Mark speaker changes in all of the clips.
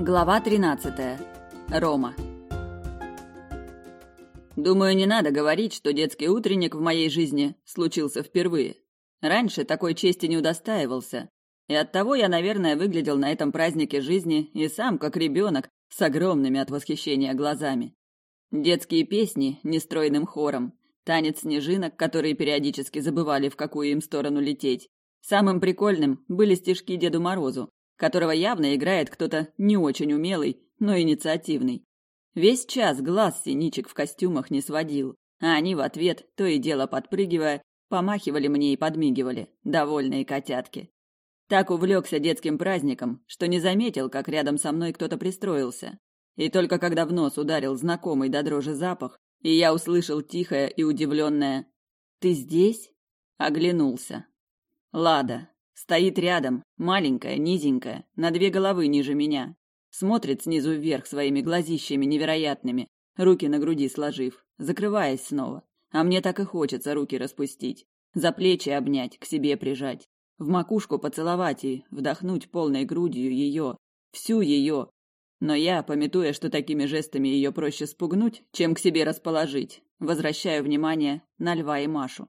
Speaker 1: Глава 13. Рома. Думаю, не надо говорить, что детский утренник в моей жизни случился впервые. Раньше такой чести не удостаивался, и оттого я, наверное, выглядел на этом празднике жизни и сам как ребенок с огромными от восхищения глазами. Детские песни нестройным хором, танец снежинок, которые периодически забывали, в какую им сторону лететь. Самым прикольным были стишки Деду Морозу, которого явно играет кто-то не очень умелый, но инициативный. Весь час глаз синичек в костюмах не сводил, а они в ответ, то и дело подпрыгивая, помахивали мне и подмигивали, довольные котятки. Так увлекся детским праздником, что не заметил, как рядом со мной кто-то пристроился. И только когда в нос ударил знакомый до дрожи запах, и я услышал тихое и удивленное «Ты здесь?» оглянулся. Лада, Стоит рядом, маленькая, низенькая, на две головы ниже меня. Смотрит снизу вверх своими глазищами невероятными, руки на груди сложив, закрываясь снова. А мне так и хочется руки распустить, за плечи обнять, к себе прижать, в макушку поцеловать и вдохнуть полной грудью ее, всю ее. Но я, пометуя, что такими жестами ее проще спугнуть, чем к себе расположить, возвращаю внимание на льва и Машу.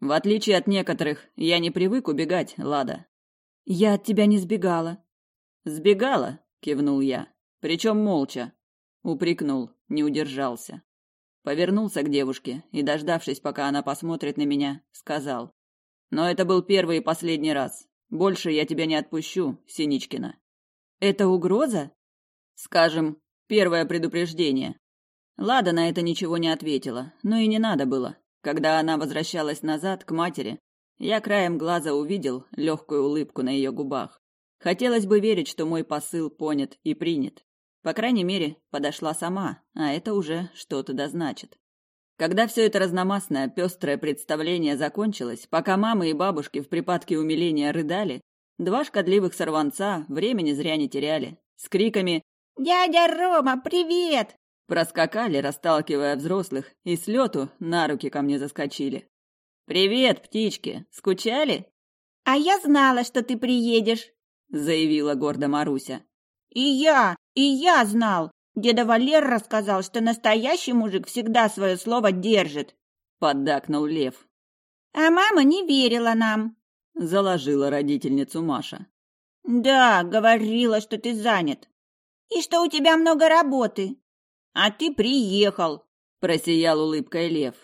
Speaker 1: В отличие от некоторых, я не привык убегать, Лада.
Speaker 2: Я от тебя не сбегала.
Speaker 1: Сбегала, кивнул я, причем молча. Упрекнул, не удержался. Повернулся к девушке и, дождавшись, пока она посмотрит на меня, сказал: "Но это был первый и последний раз. Больше я тебя не отпущу, Синичкина".
Speaker 2: Это угроза?
Speaker 1: Скажем, первое предупреждение. Лада на это ничего не ответила, но и не надо было. Когда она возвращалась назад, к матери, я краем глаза увидел легкую улыбку на ее губах. Хотелось бы верить, что мой посыл понят и принят. По крайней мере, подошла сама, а это уже что-то да значит. Когда все это разномастное, пестрое представление закончилось, пока мамы и бабушки в припадке умиления рыдали, два шкодливых сорванца времени зря не теряли. С криками
Speaker 3: «Дядя Рома, привет!»
Speaker 1: Проскакали, расталкивая взрослых, и с лету на руки ко мне заскочили. «Привет, птички! Скучали?»
Speaker 3: «А я знала, что ты приедешь», —
Speaker 1: заявила гордо Маруся.
Speaker 3: «И я, и я знал! Деда Валер рассказал, что настоящий мужик всегда свое слово держит», —
Speaker 1: поддакнул Лев.
Speaker 3: «А мама не верила нам», —
Speaker 1: заложила родительницу Маша.
Speaker 3: «Да, говорила, что ты занят». «И что у тебя много работы», а ты приехал!»
Speaker 1: – просиял улыбкой лев.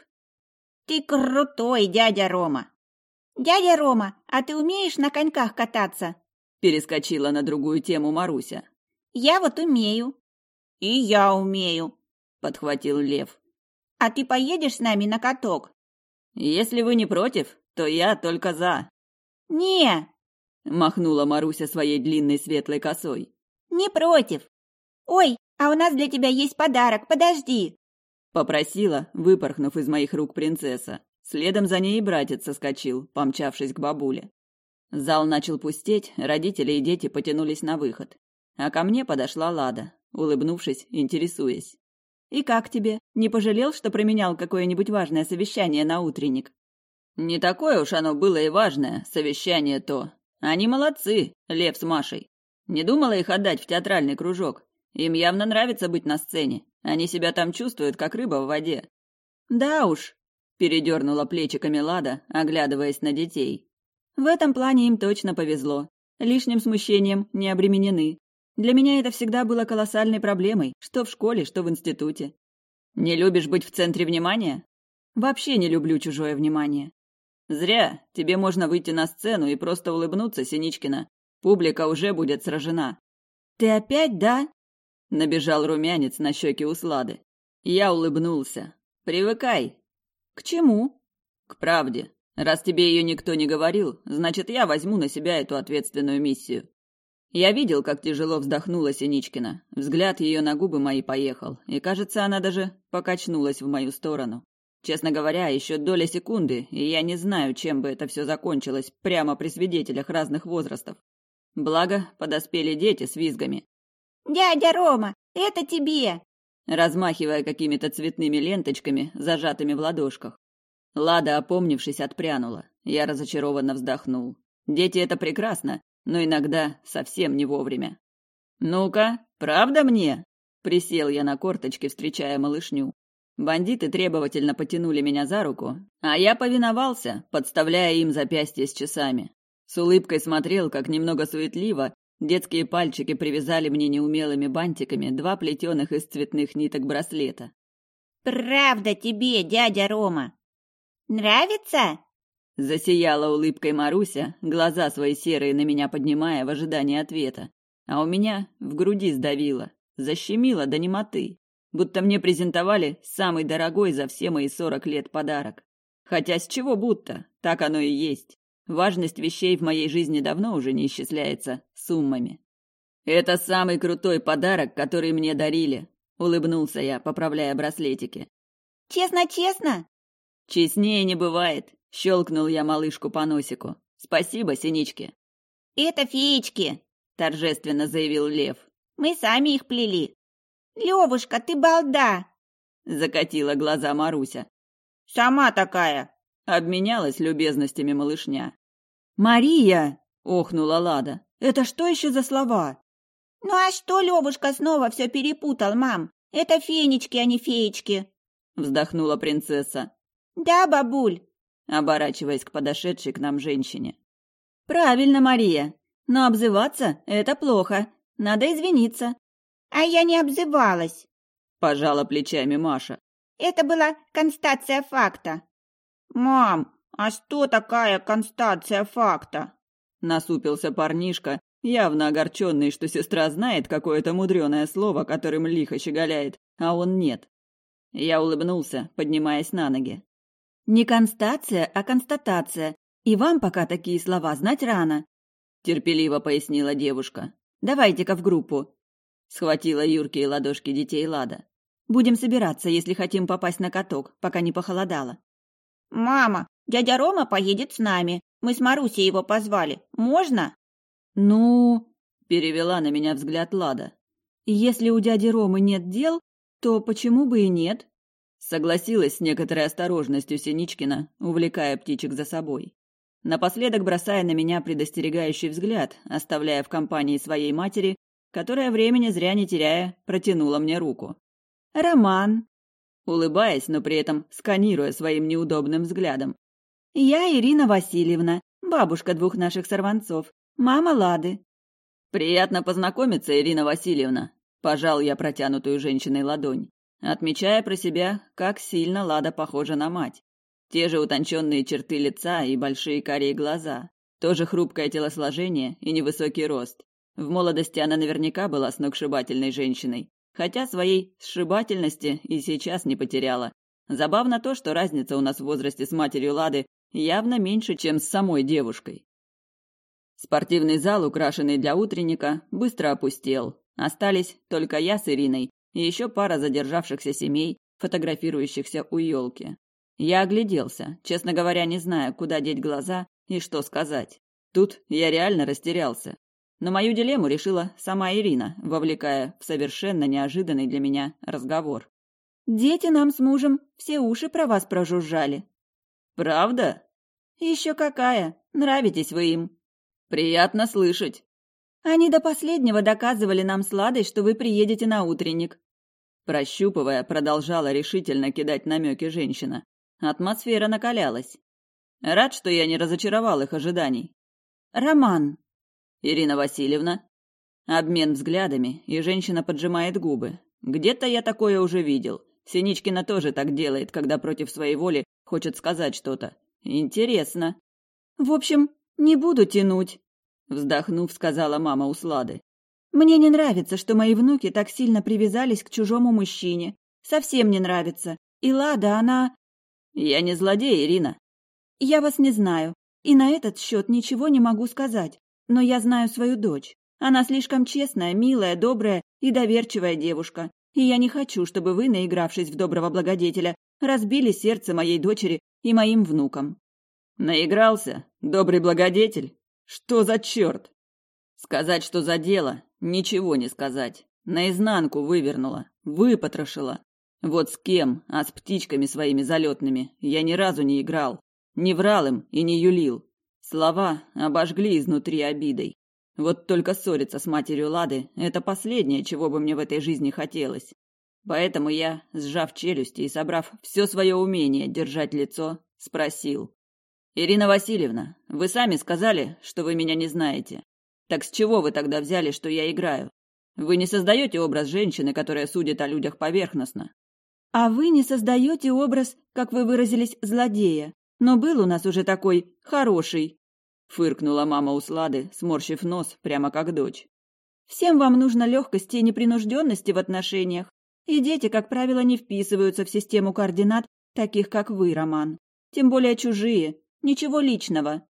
Speaker 3: «Ты крутой, дядя Рома!» «Дядя Рома, а ты умеешь на коньках кататься?»
Speaker 1: – перескочила на другую тему Маруся.
Speaker 3: «Я вот умею». «И я умею», –
Speaker 1: подхватил лев.
Speaker 3: «А ты поедешь с нами на каток?»
Speaker 1: «Если вы не против, то я только за».
Speaker 3: «Не!»
Speaker 1: – махнула Маруся своей длинной светлой косой.
Speaker 3: «Не против! Ой, а у нас для тебя есть подарок, подожди!»
Speaker 1: Попросила, выпорхнув из моих рук принцесса. Следом за ней и братец соскочил, помчавшись к бабуле. Зал начал пустеть, родители и дети потянулись на выход. А ко мне подошла Лада, улыбнувшись, интересуясь. «И как тебе? Не пожалел, что променял какое-нибудь важное совещание на утренник?» «Не такое уж оно было и важное, совещание то. Они молодцы, Лев с Машей. Не думала их отдать в театральный кружок, им явно нравится быть на сцене. Они себя там чувствуют, как рыба в воде. Да уж, передернула плечиками Лада, оглядываясь на детей. В этом плане им точно повезло. Лишним смущением не обременены. Для меня это всегда было колоссальной проблемой, что в школе, что в институте. Не любишь быть в центре внимания? Вообще не люблю чужое внимание. Зря. Тебе можно выйти на сцену и просто улыбнуться, Синичкина. Публика уже будет сражена. Ты опять, да? набежал румянец на щеки Услады. Я улыбнулся. Привыкай. К чему? К правде. Раз тебе ее никто не говорил, значит, я возьму на себя эту ответственную миссию. Я видел, как тяжело вздохнула Синичкина. Взгляд ее на губы мои поехал, и, кажется, она даже покачнулась в мою сторону. Честно говоря, еще доля секунды, и я не знаю, чем бы это все закончилось прямо при свидетелях разных возрастов. Благо, подоспели дети с визгами.
Speaker 3: «Дядя Рома, это тебе!»
Speaker 1: размахивая какими-то цветными ленточками, зажатыми в ладошках. Лада, опомнившись, отпрянула. Я разочарованно вздохнул. Дети это прекрасно, но иногда совсем не вовремя. «Ну-ка, правда мне?» Присел я на корточки, встречая малышню. Бандиты требовательно потянули меня за руку, а я повиновался, подставляя им запястье с часами. С улыбкой смотрел, как немного суетливо Детские пальчики привязали мне неумелыми бантиками два плетеных из цветных ниток браслета.
Speaker 3: «Правда тебе, дядя Рома! Нравится?»
Speaker 1: Засияла улыбкой Маруся, глаза свои серые на меня поднимая в ожидании ответа. А у меня в груди сдавило, защемило до немоты, будто мне презентовали самый дорогой за все мои сорок лет подарок. Хотя с чего будто, так оно и есть. Важность вещей в моей жизни давно уже не исчисляется суммами. «Это самый крутой подарок, который мне дарили», — улыбнулся я, поправляя браслетики.
Speaker 3: «Честно-честно?»
Speaker 1: «Честнее не бывает», — щелкнул я малышку по носику. «Спасибо, синички».
Speaker 3: «Это феечки», —
Speaker 1: торжественно заявил Лев.
Speaker 3: «Мы сами их плели». «Левушка, ты балда!»
Speaker 1: — закатила глаза Маруся.
Speaker 3: «Сама такая!»
Speaker 1: Обменялась любезностями малышня.
Speaker 2: «Мария!» — охнула Лада. «Это что еще за слова?»
Speaker 3: «Ну а что Левушка снова все перепутал, мам? Это фенечки, а не феечки!»
Speaker 1: — вздохнула принцесса.
Speaker 3: «Да, бабуль!»
Speaker 1: — оборачиваясь к подошедшей к нам женщине.
Speaker 2: «Правильно, Мария. Но обзываться — это плохо. Надо извиниться».
Speaker 3: «А я не обзывалась», —
Speaker 1: пожала плечами Маша.
Speaker 3: «Это была констация факта». «Мам, а что такая констация факта?»
Speaker 1: Насупился парнишка, явно огорченный, что сестра знает какое-то мудреное слово, которым лихо щеголяет, а он нет. Я улыбнулся, поднимаясь на ноги.
Speaker 2: «Не констация, а констатация. И вам пока такие слова знать рано», — терпеливо пояснила девушка. «Давайте-ка в группу». Схватила Юрки и ладошки детей Лада. «Будем собираться, если хотим попасть на каток, пока не похолодало».
Speaker 3: «Мама, дядя Рома поедет с нами. Мы с Марусей его позвали. Можно?»
Speaker 2: «Ну...» — перевела на меня взгляд Лада. «Если у дяди Ромы нет дел, то почему бы и нет?» Согласилась с некоторой осторожностью Синичкина, увлекая птичек за собой. Напоследок бросая на меня предостерегающий взгляд, оставляя в компании своей матери, которая времени зря не теряя протянула мне руку. «Роман!» улыбаясь, но при этом сканируя своим неудобным взглядом. «Я Ирина Васильевна, бабушка двух наших сорванцов, мама Лады».
Speaker 1: «Приятно познакомиться, Ирина Васильевна», – пожал я протянутую женщиной ладонь, отмечая про себя, как сильно Лада похожа на мать. Те же утонченные черты лица и большие карие глаза, тоже хрупкое телосложение и невысокий рост. В молодости она наверняка была сногсшибательной женщиной, хотя своей сшибательности и сейчас не потеряла. Забавно то, что разница у нас в возрасте с матерью Лады явно меньше, чем с самой девушкой. Спортивный зал, украшенный для утренника, быстро опустел. Остались только я с Ириной и еще пара задержавшихся семей, фотографирующихся у елки. Я огляделся, честно говоря, не зная, куда деть глаза и что сказать. Тут я реально растерялся. Но мою дилемму решила сама Ирина, вовлекая в совершенно неожиданный для меня разговор.
Speaker 2: «Дети нам с мужем все уши про вас прожужжали».
Speaker 1: «Правда?»
Speaker 2: «Еще какая! Нравитесь вы им!»
Speaker 1: «Приятно слышать!»
Speaker 2: «Они до последнего доказывали нам сладость, что вы приедете на утренник».
Speaker 1: Прощупывая, продолжала решительно кидать намеки женщина. Атмосфера накалялась. Рад, что я не разочаровал их ожиданий.
Speaker 2: «Роман,
Speaker 1: Ирина Васильевна?» Обмен взглядами, и женщина поджимает губы. «Где-то я такое уже видел. Синичкина тоже так делает, когда против своей воли хочет сказать что-то. Интересно».
Speaker 2: «В общем, не буду тянуть», — вздохнув, сказала мама Услады. «Мне не нравится, что мои внуки так сильно привязались к чужому мужчине. Совсем не нравится. И Лада, она...»
Speaker 1: «Я не злодей, Ирина».
Speaker 2: «Я вас не знаю, и на этот счет ничего не могу сказать. Но я знаю свою дочь. Она слишком честная, милая, добрая и доверчивая девушка. И я не хочу, чтобы вы, наигравшись в доброго благодетеля, разбили сердце моей дочери и моим внукам».
Speaker 1: «Наигрался? Добрый благодетель? Что за черт?» «Сказать, что за дело? Ничего не сказать. Наизнанку вывернула, выпотрошила. Вот с кем, а с птичками своими залетными, я ни разу не играл. Не врал им и не юлил. Слова обожгли изнутри обидой. Вот только ссориться с матерью Лады – это последнее, чего бы мне в этой жизни хотелось. Поэтому я, сжав челюсти и собрав все свое умение держать лицо, спросил. «Ирина Васильевна, вы сами сказали, что вы меня не знаете. Так с чего вы тогда взяли, что я играю? Вы не создаете образ женщины, которая судит о людях поверхностно?»
Speaker 2: «А вы не создаете образ, как вы выразились, злодея но был у нас уже такой хороший», — фыркнула мама Услады, сморщив нос, прямо как дочь. «Всем вам нужно легкости и непринужденности в отношениях, и дети, как правило, не вписываются в систему координат, таких как вы, Роман. Тем более чужие, ничего личного».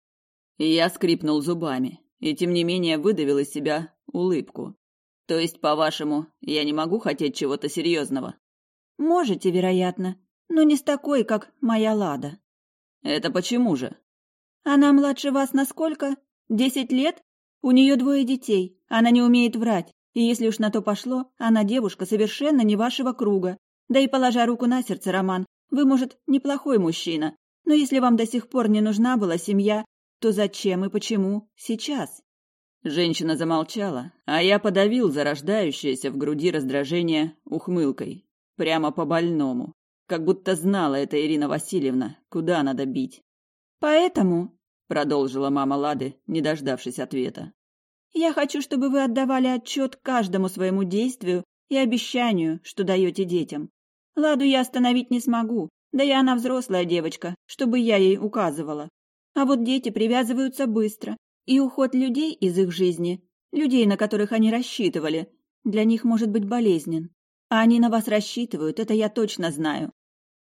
Speaker 1: я скрипнул зубами, и тем не менее выдавил из себя улыбку. То есть, по-вашему, я не могу хотеть чего-то серьезного?
Speaker 2: Можете, вероятно, но не с такой, как моя Лада.
Speaker 1: Это почему же?
Speaker 2: Она младше вас на сколько? Десять лет? У нее двое детей. Она не умеет врать. И если уж на то пошло, она девушка совершенно не вашего круга. Да и положа руку на сердце, Роман, вы, может, неплохой мужчина. Но если вам до сих пор не нужна была семья, то зачем и почему сейчас?
Speaker 1: Женщина замолчала, а я подавил зарождающееся в груди раздражение ухмылкой. Прямо по-больному как будто знала это Ирина Васильевна, куда надо бить.
Speaker 2: «Поэтому», —
Speaker 1: продолжила мама Лады, не дождавшись ответа,
Speaker 2: «я хочу, чтобы вы отдавали отчет каждому своему действию и обещанию, что даете детям. Ладу я остановить не смогу, да и она взрослая девочка, чтобы я ей указывала. А вот дети привязываются быстро, и уход людей из их жизни, людей, на которых они рассчитывали, для них может быть болезнен. А они на вас рассчитывают, это я точно знаю.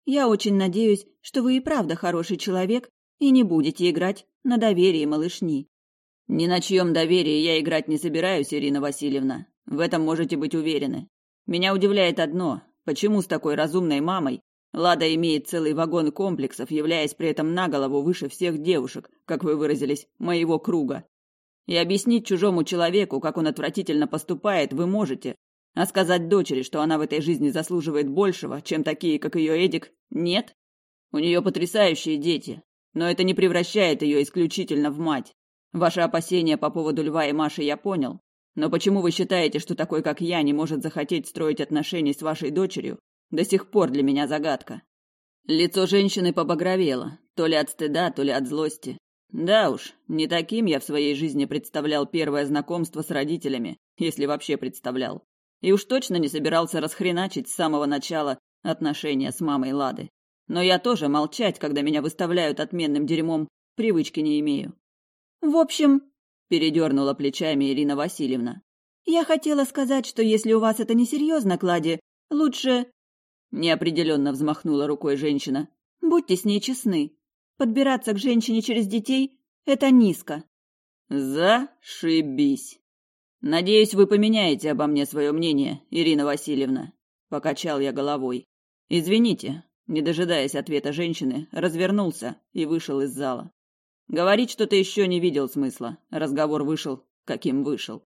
Speaker 2: Я очень надеюсь, что вы и правда хороший человек и не будете играть на доверии малышни.
Speaker 1: Ни на чьем доверии я играть не собираюсь, Ирина Васильевна. В этом можете быть уверены. Меня удивляет одно. Почему с такой разумной мамой Лада имеет целый вагон комплексов, являясь при этом на голову выше всех девушек, как вы выразились, моего круга? И объяснить чужому человеку, как он отвратительно поступает, вы можете, а сказать дочери, что она в этой жизни заслуживает большего, чем такие, как ее Эдик, нет? У нее потрясающие дети, но это не превращает ее исключительно в мать. Ваши опасения по поводу Льва и Маши я понял, но почему вы считаете, что такой, как я, не может захотеть строить отношения с вашей дочерью, до сих пор для меня загадка. Лицо женщины побагровело, то ли от стыда, то ли от злости. Да уж, не таким я в своей жизни представлял первое знакомство с родителями, если вообще представлял и уж точно не собирался расхреначить с самого начала отношения с мамой Лады. Но я тоже молчать, когда меня выставляют отменным дерьмом, привычки не имею.
Speaker 2: В общем,
Speaker 1: передернула плечами Ирина Васильевна.
Speaker 2: Я хотела сказать, что если у вас это несерьезно, Клади, лучше...
Speaker 1: Неопределенно взмахнула рукой женщина.
Speaker 2: Будьте с ней честны. Подбираться к женщине через детей – это низко.
Speaker 1: Зашибись. «Надеюсь, вы поменяете обо мне свое мнение, Ирина Васильевна», — покачал я головой. «Извините», — не дожидаясь ответа женщины, развернулся и вышел из зала. Говорить что-то еще не видел смысла. Разговор вышел, каким вышел.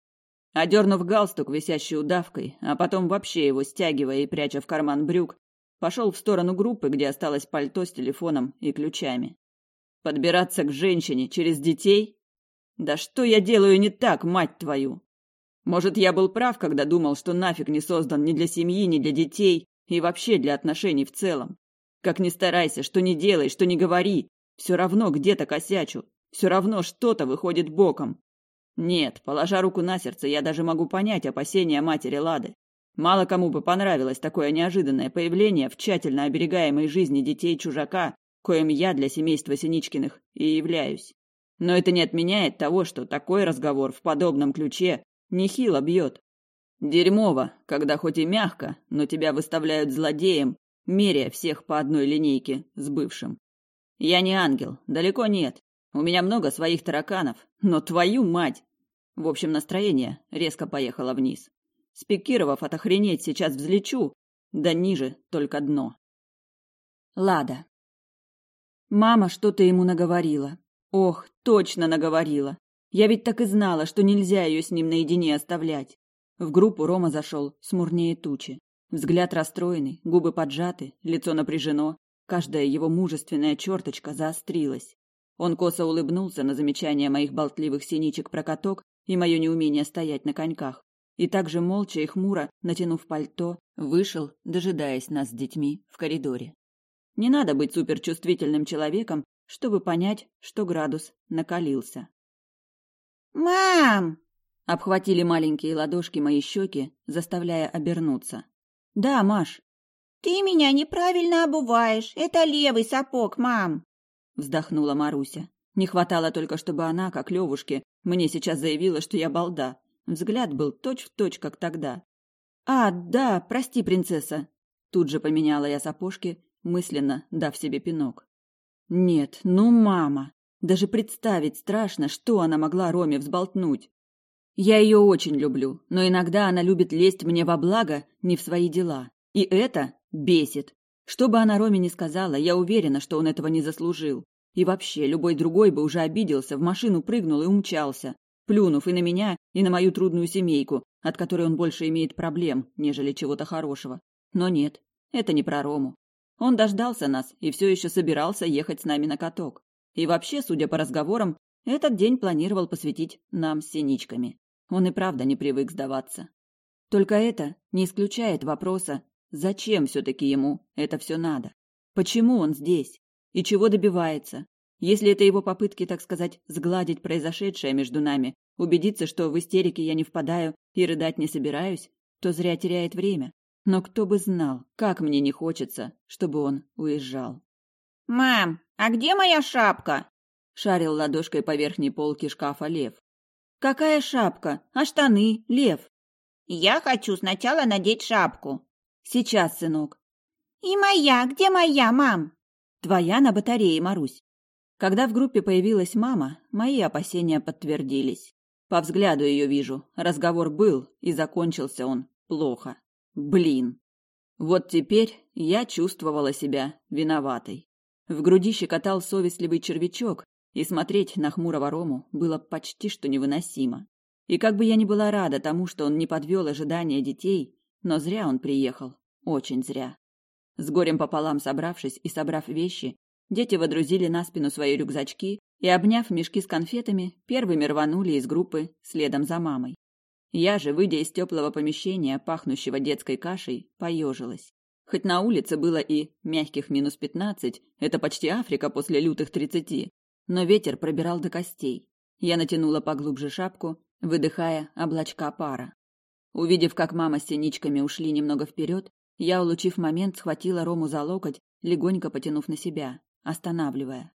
Speaker 1: Одернув галстук, висящий удавкой, а потом вообще его стягивая и пряча в карман брюк, пошел в сторону группы, где осталось пальто с телефоном и ключами. Подбираться к женщине через детей? Да что я делаю не так, мать твою? Может, я был прав, когда думал, что нафиг не создан ни для семьи, ни для детей, и вообще для отношений в целом. Как ни старайся, что не делай, что не говори, все равно где-то косячу, все равно что-то выходит боком. Нет, положа руку на сердце, я даже могу понять опасения матери Лады. Мало кому бы понравилось такое неожиданное появление в тщательно оберегаемой жизни детей чужака, коим я для семейства Синичкиных и являюсь. Но это не отменяет того, что такой разговор в подобном ключе Нехило бьет. Дерьмово, когда хоть и мягко, но тебя выставляют злодеем, меряя всех по одной линейке с бывшим. Я не ангел, далеко нет. У меня много своих тараканов, но твою мать! В общем, настроение резко поехало вниз. Спикировав от охренеть, сейчас взлечу. Да ниже только дно.
Speaker 2: Лада. Мама что-то ему наговорила. Ох, точно наговорила. Я ведь так и знала, что нельзя ее с ним наедине оставлять. В группу Рома зашел смурнее тучи. Взгляд расстроенный, губы поджаты, лицо напряжено. Каждая его мужественная черточка заострилась. Он косо улыбнулся на замечание моих болтливых синичек про каток
Speaker 1: и мое неумение стоять на коньках. И также молча и хмуро, натянув пальто, вышел, дожидаясь нас с детьми в коридоре. Не надо быть суперчувствительным человеком, чтобы понять, что градус накалился.
Speaker 3: «Мам!»
Speaker 1: Обхватили маленькие ладошки мои щеки, заставляя обернуться. «Да, Маш».
Speaker 3: «Ты меня неправильно обуваешь. Это левый сапог, мам!»
Speaker 1: Вздохнула Маруся. Не хватало только, чтобы она, как Левушке, мне сейчас заявила, что я балда. Взгляд был точь-в-точь, точь, как тогда. «А, да, прости, принцесса!» Тут же поменяла я сапожки, мысленно дав себе пинок. «Нет, ну мама!» Даже представить страшно, что она могла Роме взболтнуть. Я ее очень люблю, но иногда она любит лезть мне во благо, не в свои дела. И это бесит. Что бы она Роме ни сказала, я уверена, что он этого не заслужил. И вообще, любой другой бы уже обиделся, в машину прыгнул и умчался, плюнув и на меня, и на мою трудную семейку, от которой он больше имеет проблем, нежели чего-то хорошего. Но нет, это не про Рому. Он дождался нас и все еще собирался ехать с нами на каток. И вообще, судя по разговорам, этот день планировал посвятить нам с синичками. Он и правда не привык сдаваться. Только это не исключает вопроса, зачем все-таки ему это все надо? Почему он здесь? И чего добивается? Если это его попытки, так сказать, сгладить произошедшее между нами, убедиться, что в истерике я не впадаю и рыдать не собираюсь, то зря теряет время. Но кто бы знал, как мне не хочется, чтобы он уезжал.
Speaker 3: «Мам, а где моя шапка? Шарил ладошкой по верхней полке шкафа Лев.
Speaker 1: Какая шапка? А штаны Лев.
Speaker 3: Я хочу сначала надеть шапку.
Speaker 1: Сейчас, сынок.
Speaker 3: И моя, где моя, мам?
Speaker 1: Твоя на батарее, Марусь. Когда в группе появилась мама, мои опасения подтвердились. По взгляду ее вижу, разговор был, и закончился он плохо. Блин. Вот теперь я чувствовала себя виноватой. В груди щекотал совестливый червячок, и смотреть на хмурого Рому было почти что невыносимо. И как бы я ни была рада тому, что он не подвел ожидания детей, но зря он приехал, очень зря. С горем пополам собравшись и собрав вещи, дети водрузили на спину свои рюкзачки и, обняв мешки с конфетами, первыми рванули из группы следом за мамой. Я же, выйдя из теплого помещения, пахнущего детской кашей, поежилась. Хоть на улице было и мягких минус пятнадцать, это почти Африка после лютых тридцати, но ветер пробирал до костей. Я натянула поглубже шапку, выдыхая облачка пара. Увидев, как мама с синичками ушли немного вперед, я, улучив момент, схватила Рому за локоть, легонько потянув на себя, останавливая.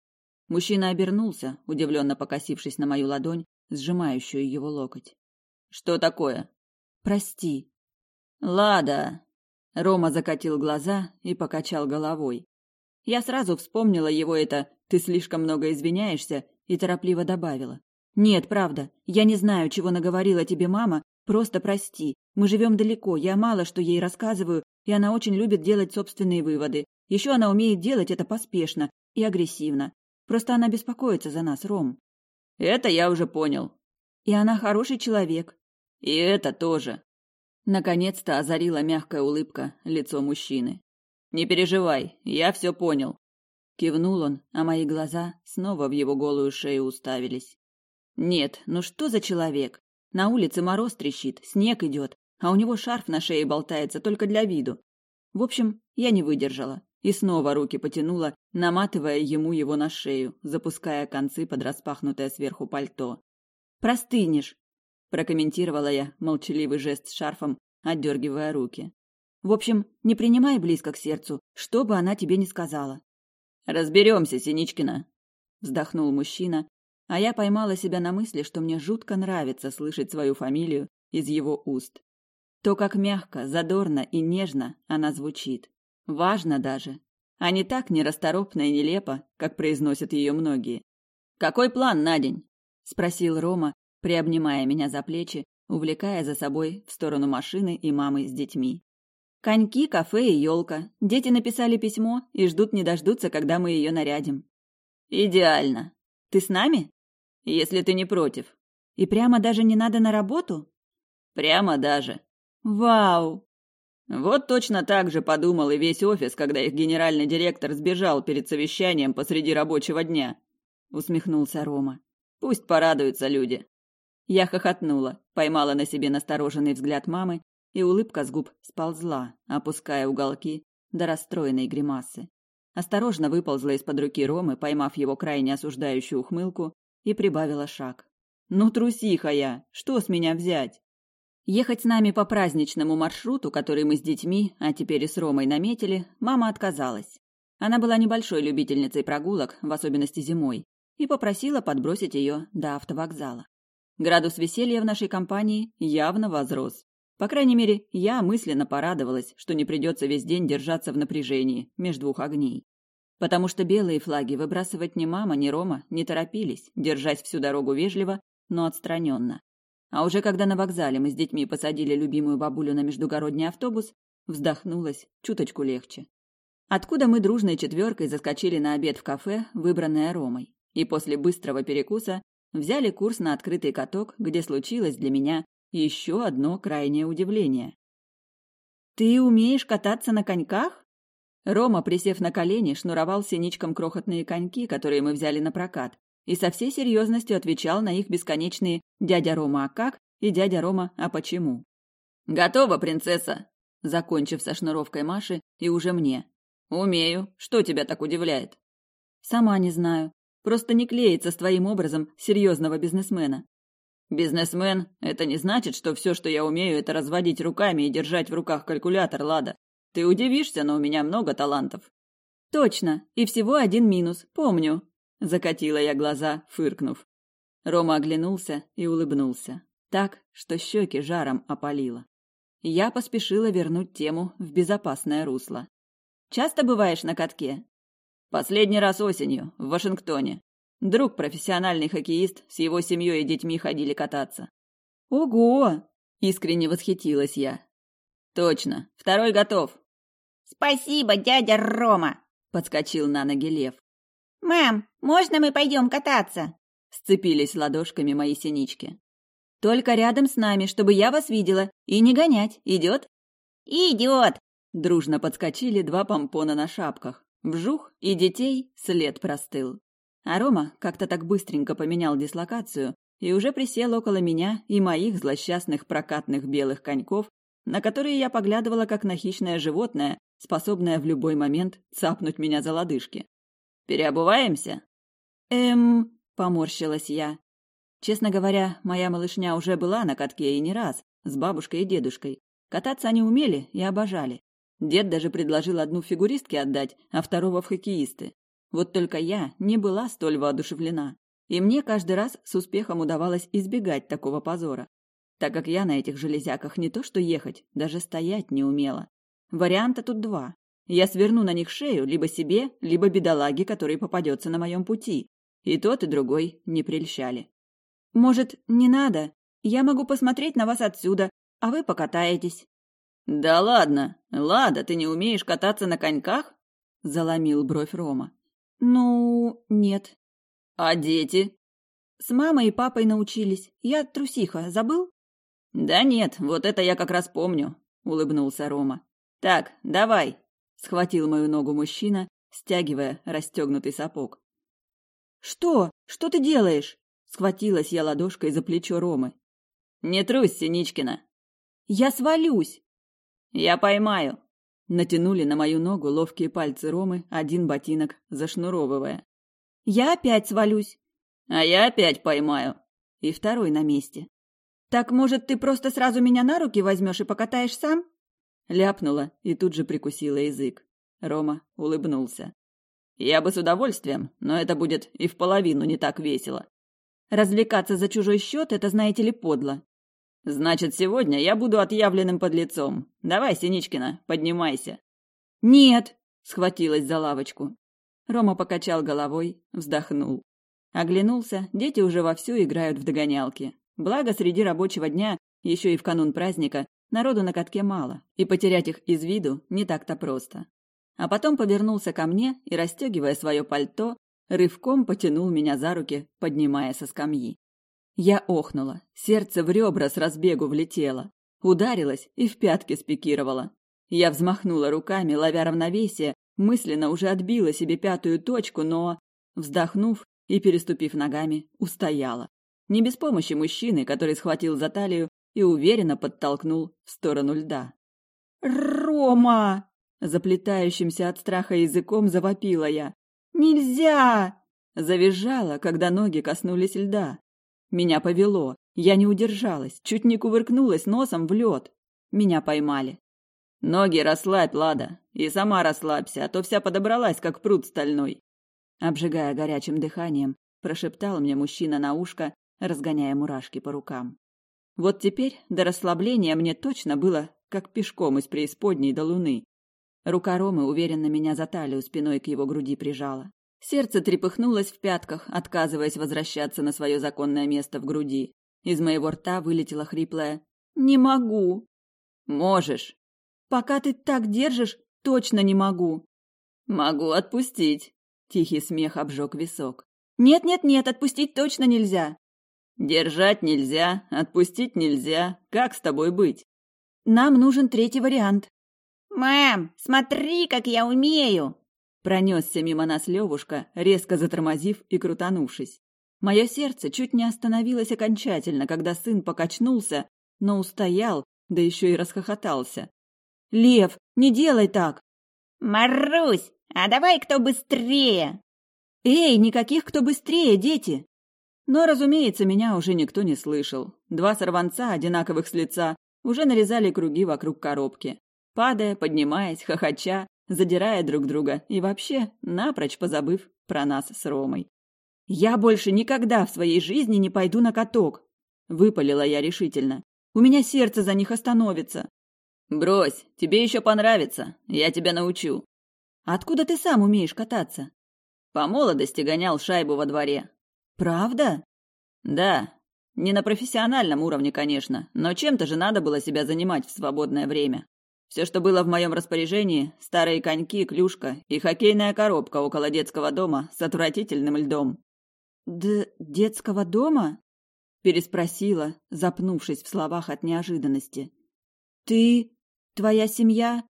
Speaker 1: Мужчина обернулся, удивленно покосившись на мою ладонь, сжимающую его локоть. «Что такое?» «Прости». «Лада!» Рома закатил глаза и покачал головой. Я сразу вспомнила его это «ты слишком много извиняешься» и торопливо добавила. «Нет, правда, я не знаю, чего наговорила тебе мама, просто прости. Мы живем далеко, я мало что ей рассказываю, и она очень любит делать собственные выводы. Еще она умеет делать это поспешно и агрессивно. Просто она беспокоится за нас, Ром». «Это я уже понял». «И она хороший человек». «И это тоже». Наконец-то озарила мягкая улыбка лицо мужчины. «Не переживай, я все понял». Кивнул он, а мои глаза снова в его голую шею уставились. «Нет, ну что за человек? На улице мороз трещит, снег идет, а у него шарф на шее болтается только для виду. В общем, я не выдержала и снова руки потянула, наматывая ему его на шею, запуская концы под распахнутое сверху пальто. «Простынешь!» прокомментировала я молчаливый жест шарфом, отдергивая руки. В общем, не принимай близко к сердцу, что бы она тебе ни сказала. Разберемся, Синичкина, вздохнул мужчина, а я поймала себя на мысли, что мне жутко нравится слышать свою фамилию из его уст. То, как мягко, задорно и нежно она звучит. Важно даже. А не так нерасторопно и нелепо, как произносят ее многие. «Какой план на день?» – спросил Рома, приобнимая меня за плечи, увлекая за собой в сторону машины и мамы с детьми. Коньки, кафе и елка. Дети написали письмо и ждут не дождутся, когда мы ее нарядим. Идеально. Ты с нами? Если ты не против. И прямо даже не надо на работу? Прямо даже. Вау! Вот точно так же подумал и весь офис, когда их генеральный директор сбежал перед совещанием посреди рабочего дня. Усмехнулся Рома. Пусть порадуются люди. Я хохотнула, поймала на себе настороженный взгляд мамы, и улыбка с губ сползла, опуская уголки до расстроенной гримасы. Осторожно выползла из-под руки Ромы, поймав его крайне осуждающую ухмылку, и прибавила шаг. «Ну, трусиха я! Что с меня взять?» Ехать с нами по праздничному маршруту, который мы с детьми, а теперь и с Ромой наметили, мама отказалась. Она была небольшой любительницей прогулок, в особенности зимой, и попросила подбросить ее до автовокзала. Градус веселья в нашей компании явно возрос. По крайней мере, я мысленно порадовалась, что не придется весь день держаться в напряжении между двух огней. Потому что белые флаги выбрасывать ни мама, ни Рома не торопились, держась всю дорогу вежливо, но отстраненно. А уже когда на вокзале мы с детьми посадили любимую бабулю на междугородний автобус, вздохнулась чуточку легче. Откуда мы дружной четверкой заскочили на обед в кафе, выбранное Ромой. И после быстрого перекуса взяли курс на открытый каток, где случилось для меня еще одно крайнее удивление. «Ты умеешь кататься на коньках?» Рома, присев на колени, шнуровал синичком крохотные коньки, которые мы взяли на прокат, и со всей серьезностью отвечал на их бесконечные «дядя Рома, а как?» и «дядя Рома, а почему?». «Готово, принцесса!» Закончив со шнуровкой Маши и уже мне. «Умею. Что тебя так удивляет?» «Сама не знаю просто не клеится с твоим образом серьезного бизнесмена. Бизнесмен – это не значит, что все, что я умею, это разводить руками и держать в руках калькулятор, Лада. Ты удивишься, но у меня много талантов. Точно, и всего один минус, помню. Закатила я глаза, фыркнув. Рома оглянулся и улыбнулся. Так, что щеки жаром опалило. Я поспешила вернуть тему в безопасное русло. «Часто бываешь на катке? Последний раз осенью, в Вашингтоне. Друг профессиональный хоккеист, с его семьей и детьми ходили кататься. Ого! Искренне восхитилась я. Точно, второй готов.
Speaker 3: Спасибо, дядя Рома!
Speaker 1: Подскочил на ноги Лев.
Speaker 3: «Мам, можно мы пойдем кататься?»
Speaker 1: Сцепились ладошками мои синички. «Только рядом с нами, чтобы я вас видела. И не гонять. Идет?»
Speaker 3: «Идет!»
Speaker 1: Дружно подскочили два помпона на шапках. Вжух, и детей след простыл. А Рома как-то так быстренько поменял дислокацию и уже присел около меня и моих злосчастных прокатных белых коньков, на которые я поглядывала как на хищное животное, способное в любой момент цапнуть меня за лодыжки. «Переобуваемся?» «Эм...» — поморщилась я. Честно говоря, моя малышня уже была на катке и не раз, с бабушкой и дедушкой. Кататься они умели и обожали. Дед даже предложил одну фигуристке отдать, а второго в хоккеисты. Вот только я не была столь воодушевлена. И мне каждый раз с успехом удавалось избегать такого позора, так как я на этих железяках не то что ехать, даже стоять не умела. Варианта тут два. Я сверну на них шею либо себе, либо бедолаге, который попадется на моем пути. И тот, и другой не прельщали. «Может, не надо? Я могу посмотреть на вас отсюда, а вы покатаетесь». «Да ладно! Лада, ты не умеешь кататься на коньках?» – заломил бровь Рома. «Ну, нет». «А дети?» «С мамой и папой научились. Я трусиха, забыл?» «Да нет, вот это я как раз помню», – улыбнулся Рома. «Так, давай!» – схватил мою ногу мужчина, стягивая расстегнутый сапог. «Что? Что ты делаешь?» – схватилась я ладошкой за плечо Ромы. «Не трусь, Синичкина!» «Я свалюсь!» Я поймаю. Натянули на мою ногу ловкие пальцы Ромы один ботинок, зашнуровывая. Я опять свалюсь. А я опять поймаю. И второй на месте. Так, может, ты просто сразу меня на руки возьмешь и покатаешь сам? Ляпнула и тут же прикусила язык. Рома улыбнулся. Я бы с удовольствием, но это будет и в половину не так весело. Развлекаться за чужой счет – это, знаете ли, подло. Значит, сегодня я буду отъявленным подлецом. Давай, Синичкина, поднимайся. Нет, схватилась за лавочку. Рома покачал головой, вздохнул. Оглянулся, дети уже вовсю играют в догонялки. Благо, среди рабочего дня, еще и в канун праздника, народу на катке мало, и потерять их из виду не так-то просто. А потом повернулся ко мне и, расстегивая свое пальто, рывком потянул меня за руки, поднимая со скамьи. Я охнула, сердце в ребра с разбегу влетело, ударилась и в пятки спикировала. Я взмахнула руками, ловя равновесие, мысленно уже отбила себе пятую точку, но, вздохнув и переступив ногами, устояла.
Speaker 4: Не без помощи мужчины, который схватил за талию и уверенно подтолкнул в сторону льда.
Speaker 1: «Рома!» – заплетающимся от страха языком завопила я. «Нельзя!» – завизжала, когда ноги коснулись льда. Меня повело. Я не удержалась, чуть не кувыркнулась носом в лед. Меня поймали.
Speaker 4: «Ноги расслабь, Лада, и сама расслабься, а то вся подобралась, как пруд стальной».
Speaker 1: Обжигая горячим дыханием, прошептал мне мужчина на ушко, разгоняя мурашки по рукам. Вот теперь до расслабления мне точно было, как пешком из преисподней до луны. Рука Ромы уверенно меня за талию спиной к его груди прижала. Сердце трепыхнулось в пятках, отказываясь возвращаться на свое законное место в груди. Из моего рта вылетело хриплое «Не могу».
Speaker 4: «Можешь».
Speaker 1: «Пока ты так держишь, точно не могу».
Speaker 4: «Могу отпустить».
Speaker 1: Тихий смех обжег висок. «Нет-нет-нет, отпустить точно нельзя».
Speaker 4: «Держать нельзя, отпустить нельзя. Как с тобой быть?»
Speaker 1: «Нам нужен третий вариант».
Speaker 3: "Мэм, смотри, как я умею!»
Speaker 1: Пронесся мимо нас Левушка, резко затормозив и крутанувшись. Мое сердце чуть не остановилось окончательно, когда сын покачнулся, но устоял, да еще и расхохотался. «Лев, не делай так!»
Speaker 3: «Марусь, а давай кто быстрее!»
Speaker 1: «Эй, никаких кто быстрее, дети!» Но, разумеется, меня уже никто не слышал. Два сорванца, одинаковых с лица, уже нарезали круги вокруг коробки. Падая, поднимаясь, хохоча, задирая друг друга и вообще напрочь позабыв про нас с Ромой. «Я больше никогда в своей жизни не пойду на каток!» – выпалила я решительно. «У меня сердце за них остановится!»
Speaker 4: «Брось, тебе еще понравится, я тебя научу!»
Speaker 1: «Откуда ты сам умеешь кататься?»
Speaker 4: «По молодости гонял шайбу во дворе».
Speaker 1: «Правда?»
Speaker 4: «Да, не на профессиональном уровне, конечно, но чем-то же надо было себя занимать в свободное время. Все, что было в моем распоряжении – старые коньки, клюшка и хоккейная коробка около детского дома с отвратительным льдом.
Speaker 1: «Д... детского дома?» – переспросила, запнувшись в словах от неожиданности. «Ты... твоя семья?»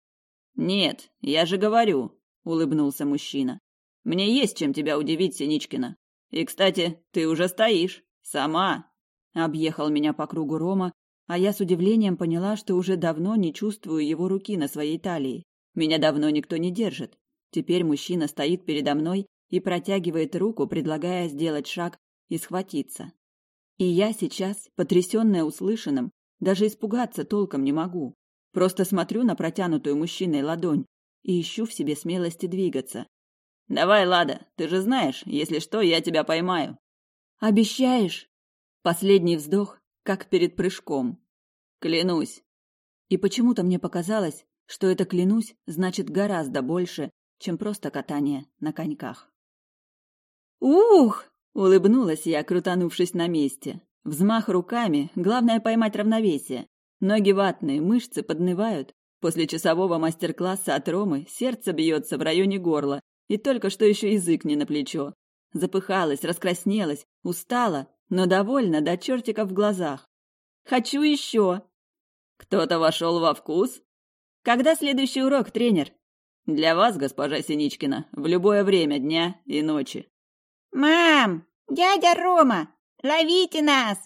Speaker 4: «Нет, я же говорю», – улыбнулся мужчина. «Мне есть чем тебя удивить, Синичкина. И, кстати, ты уже стоишь. Сама!»
Speaker 1: Объехал меня по кругу Рома а я с удивлением поняла, что уже давно не чувствую его руки на своей талии. Меня давно никто не держит. Теперь мужчина стоит передо мной и протягивает руку, предлагая сделать шаг и схватиться. И я сейчас, потрясённая услышанным, даже испугаться толком не могу. Просто смотрю на протянутую мужчиной ладонь и ищу в себе смелости двигаться.
Speaker 4: «Давай, Лада, ты же знаешь, если что, я тебя поймаю».
Speaker 1: «Обещаешь?» Последний вздох, как перед прыжком.
Speaker 4: Клянусь.
Speaker 1: И почему-то мне показалось, что это клянусь значит гораздо больше, чем просто катание на коньках. Ух! Улыбнулась я, крутанувшись на месте. Взмах руками, главное поймать равновесие. Ноги ватные, мышцы поднывают. После часового мастер-класса от Ромы сердце бьется в районе горла, и только что еще язык не на плечо. Запыхалась, раскраснелась, устала, но довольно до чертиков в глазах. «Хочу еще!»
Speaker 4: «Кто-то вошел во вкус?»
Speaker 1: «Когда следующий урок, тренер?»
Speaker 4: «Для вас, госпожа Синичкина, в любое время дня и ночи».
Speaker 3: «Мам! Дядя Рома! Ловите нас!»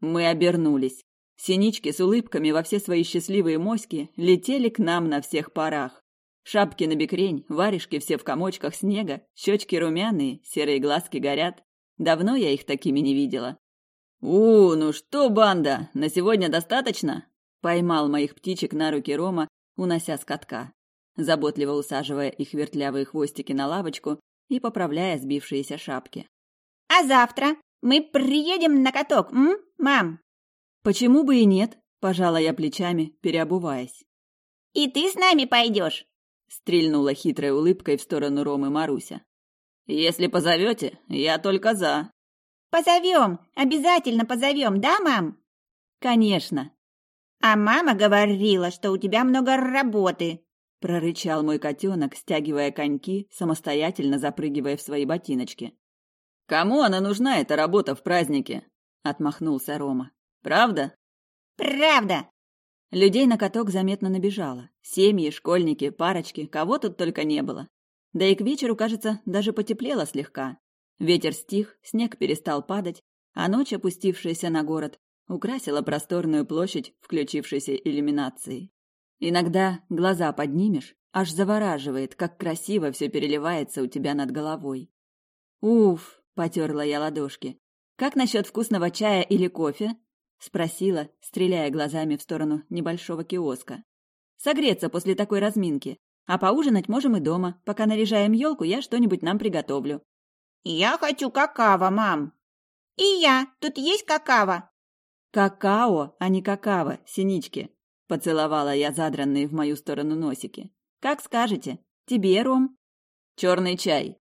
Speaker 1: Мы обернулись. Синички с улыбками во все свои счастливые моськи летели к нам на всех парах. Шапки на бикрень, варежки все в комочках снега, щечки румяные, серые глазки горят. Давно я их такими не видела.
Speaker 4: «У, ну что, банда, на сегодня достаточно?»
Speaker 1: Поймал моих птичек на руки Рома, унося с катка, заботливо усаживая их вертлявые хвостики на лавочку и поправляя сбившиеся шапки.
Speaker 3: «А завтра мы приедем на каток, м, мам?»
Speaker 1: «Почему бы и нет?» – пожала я плечами, переобуваясь.
Speaker 3: «И ты с нами пойдешь?»
Speaker 1: – стрельнула хитрой улыбкой в сторону Ромы Маруся.
Speaker 4: Если позовете, я только за.
Speaker 3: Позовем, обязательно позовем, да, мам?
Speaker 1: Конечно.
Speaker 3: А мама говорила, что у тебя много работы,
Speaker 1: прорычал мой котенок, стягивая коньки, самостоятельно запрыгивая в свои ботиночки.
Speaker 4: Кому она нужна, эта работа в празднике? Отмахнулся Рома. Правда?
Speaker 3: Правда.
Speaker 1: Людей на каток заметно набежало. Семьи, школьники, парочки, кого тут только не было. Да и к вечеру, кажется, даже потеплело слегка. Ветер стих, снег перестал падать, а ночь, опустившаяся на город, украсила просторную площадь включившейся иллюминации. Иногда глаза поднимешь, аж завораживает, как красиво все переливается у тебя над головой. «Уф!» – потерла я ладошки. «Как насчет вкусного чая или кофе?» – спросила, стреляя глазами в сторону небольшого киоска. «Согреться после такой разминки. А поужинать можем и дома. Пока наряжаем елку, я что-нибудь нам приготовлю».
Speaker 3: «Я хочу какао, мам!» «И я! Тут есть какао!»
Speaker 1: «Какао, а не какао, синички!» — поцеловала я задранные в мою сторону носики. «Как скажете. Тебе, Ром?» «Черный чай».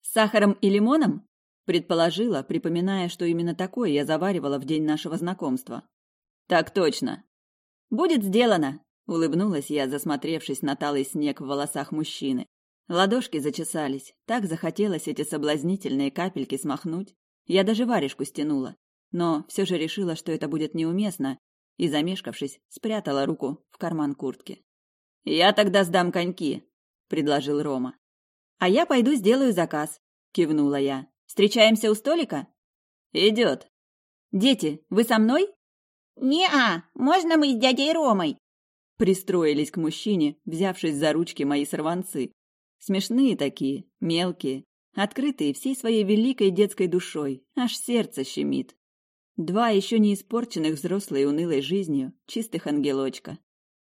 Speaker 1: «С сахаром и лимоном?» — предположила, припоминая, что именно такое я заваривала в день нашего знакомства. «Так точно». «Будет сделано!» Улыбнулась я, засмотревшись на талый снег в волосах мужчины. Ладошки зачесались, так захотелось эти соблазнительные капельки смахнуть. Я даже варежку стянула, но все же решила, что это будет неуместно, и, замешкавшись, спрятала руку в карман куртки. «Я тогда сдам коньки», — предложил Рома. «А я пойду сделаю заказ», — кивнула я. «Встречаемся у столика?» «Идет». «Дети, вы со мной?»
Speaker 3: «Не-а, можно мы с дядей Ромой?»
Speaker 1: пристроились к мужчине, взявшись за ручки мои сорванцы. Смешные такие, мелкие, открытые всей своей великой детской душой, аж сердце щемит. Два еще не испорченных взрослой унылой жизнью, чистых ангелочка.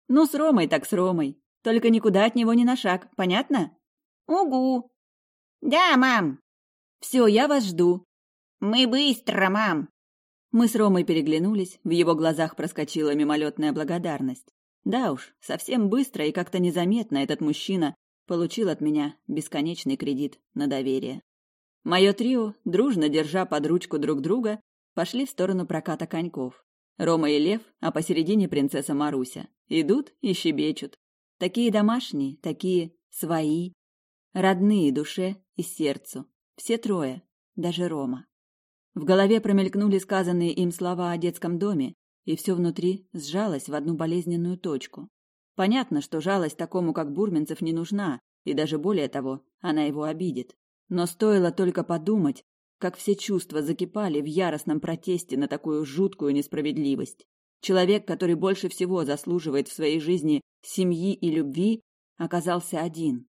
Speaker 1: Ну, с Ромой так с Ромой, только никуда от него ни на шаг, понятно?
Speaker 3: Угу. Да, мам.
Speaker 1: Все, я вас жду.
Speaker 3: Мы быстро, мам.
Speaker 1: Мы с Ромой переглянулись, в его глазах проскочила мимолетная благодарность. Да уж, совсем быстро и как-то незаметно этот мужчина получил от меня бесконечный кредит на доверие. Мое трио, дружно держа под ручку друг друга, пошли в сторону проката коньков. Рома и Лев, а посередине принцесса Маруся. Идут и щебечут. Такие домашние, такие свои, родные душе и сердцу. Все трое, даже Рома. В голове промелькнули сказанные им слова о детском доме, и все внутри сжалось в одну болезненную точку. Понятно, что жалость такому, как бурменцев, не нужна, и даже более того, она его обидит. Но стоило только подумать, как все чувства закипали в яростном протесте на такую жуткую несправедливость. Человек, который больше всего заслуживает в своей жизни семьи и любви, оказался один.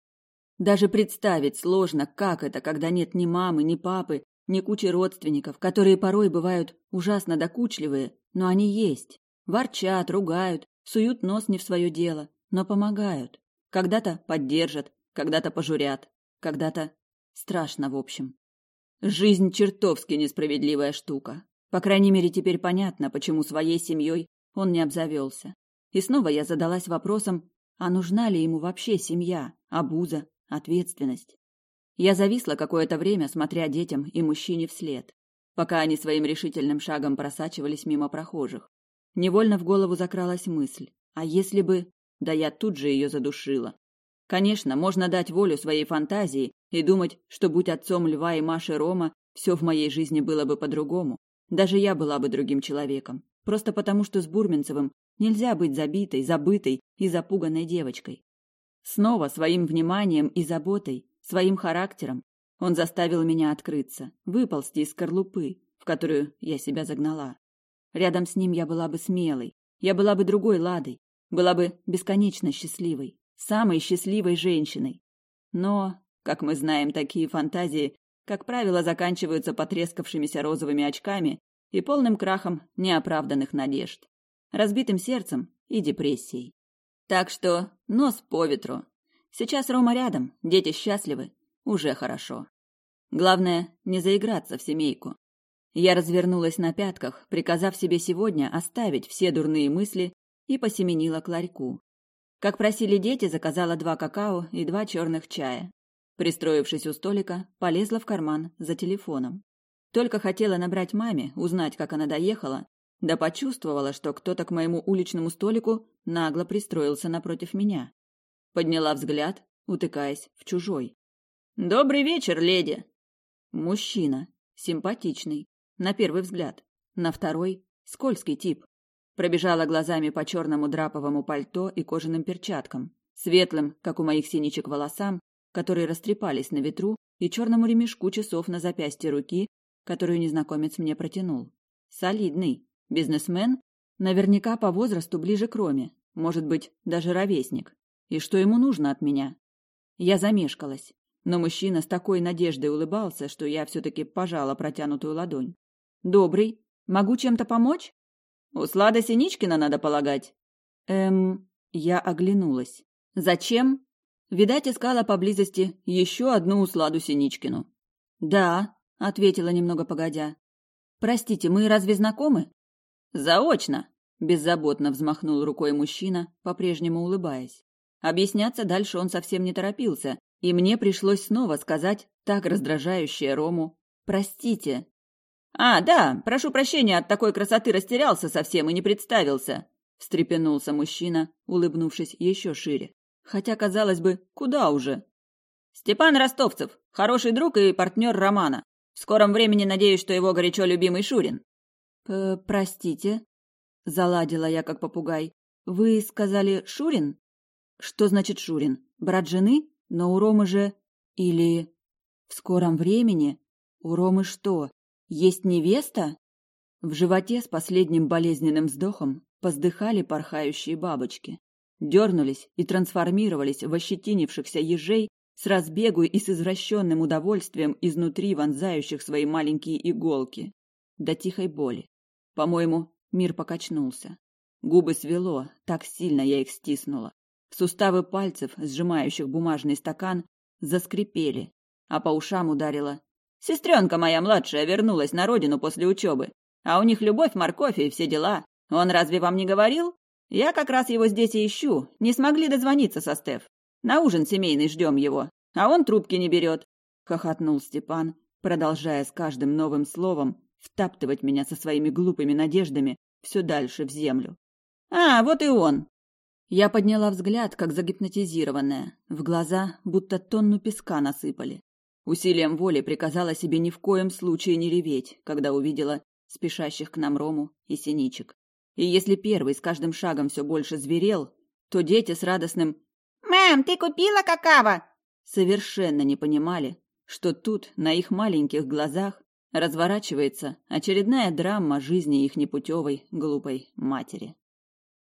Speaker 1: Даже представить сложно, как это, когда нет ни мамы, ни папы, ни кучи родственников, которые порой бывают ужасно докучливые, но они есть. Ворчат, ругают, суют нос не в свое дело, но помогают. Когда-то поддержат, когда-то пожурят, когда-то... Страшно, в общем. Жизнь чертовски несправедливая штука. По крайней мере, теперь понятно, почему своей семьей он не обзавелся. И снова я задалась вопросом, а нужна ли ему вообще семья, обуза, ответственность? Я зависла какое-то время, смотря детям и мужчине вслед пока они своим решительным шагом просачивались мимо прохожих. Невольно в голову закралась мысль. А если бы... Да я тут же ее задушила. Конечно, можно дать волю своей фантазии и думать, что будь отцом Льва и Маши Рома, все в моей жизни было бы по-другому. Даже я была бы другим человеком. Просто потому, что с Бурминцевым нельзя быть забитой, забытой и запуганной девочкой. Снова своим вниманием и заботой, своим характером он заставил меня открыться, выползти из скорлупы, в которую я себя загнала. Рядом с ним я была бы смелой, я была бы другой Ладой, была бы бесконечно счастливой, самой счастливой женщиной. Но, как мы знаем, такие фантазии, как правило, заканчиваются потрескавшимися розовыми очками и полным крахом неоправданных надежд, разбитым сердцем и депрессией. Так что нос по ветру. Сейчас Рома рядом, дети счастливы, уже хорошо. Главное, не заиграться в семейку. Я развернулась на пятках, приказав себе сегодня оставить все дурные мысли и посеменила к ларьку. Как просили дети, заказала два какао и два черных чая. Пристроившись у столика, полезла в карман за телефоном. Только хотела набрать маме, узнать, как она доехала, да почувствовала, что кто-то к моему уличному столику нагло пристроился напротив меня. Подняла взгляд, утыкаясь в чужой. «Добрый вечер, леди!» Мужчина. Симпатичный. На первый взгляд. На второй – скользкий тип. Пробежала глазами по черному драповому пальто и кожаным перчаткам, светлым, как у моих синичек, волосам, которые растрепались на ветру, и черному ремешку часов на запястье руки, которую незнакомец мне протянул. Солидный. Бизнесмен? Наверняка по возрасту ближе к Роме. Может быть, даже ровесник. И что ему нужно от меня? Я замешкалась. Но мужчина с такой надеждой улыбался, что я все-таки пожала протянутую ладонь. «Добрый. Могу чем-то помочь?»
Speaker 5: «У Слада Синичкина, надо полагать».
Speaker 1: «Эм...» Я оглянулась. «Зачем?» Видать, искала поблизости еще одну усладу Синичкину. «Да», — ответила немного погодя. «Простите, мы разве знакомы?»
Speaker 5: «Заочно», —
Speaker 1: беззаботно взмахнул рукой мужчина, по-прежнему улыбаясь. Объясняться дальше он совсем не торопился, и мне пришлось снова сказать, так раздражающее Рому, «Простите».
Speaker 5: «А, да, прошу прощения, от такой красоты растерялся совсем и не представился», – встрепенулся мужчина, улыбнувшись еще шире. Хотя, казалось бы, куда уже? «Степан Ростовцев, хороший друг и партнер Романа. В скором времени надеюсь, что его горячо любимый Шурин».
Speaker 1: «Э, «Простите», – заладила я, как попугай. «Вы сказали Шурин?» «Что значит Шурин? Брат жены?» Но у Ромы же... Или... В скором времени? У Ромы что, есть невеста? В животе с последним болезненным вздохом поздыхали порхающие бабочки. Дернулись и трансформировались в ощетинившихся ежей с разбегу и с извращенным удовольствием изнутри вонзающих свои маленькие иголки. До тихой боли. По-моему, мир покачнулся. Губы свело, так сильно я их стиснула. Суставы пальцев, сжимающих бумажный стакан, заскрипели, а по ушам ударило. «Сестренка моя младшая вернулась на родину после учебы, а у них любовь, морковь и все дела. Он разве вам не говорил? Я как раз его здесь и ищу. Не смогли дозвониться со Стеф. На ужин семейный ждем его, а он трубки не берет. Хохотнул Степан, продолжая с каждым новым словом втаптывать меня со своими глупыми надеждами все дальше в землю. А, вот и он. Я подняла взгляд, как загипнотизированная. В глаза будто тонну песка насыпали. Усилием воли приказала себе ни в коем случае не реветь, когда увидела спешащих к нам Рому и Синичек. И если первый с каждым шагом все больше зверел, то дети с радостным
Speaker 3: «Мэм, ты купила какао?»
Speaker 1: совершенно не понимали, что тут, на их маленьких глазах, разворачивается очередная драма жизни их непутевой, глупой матери.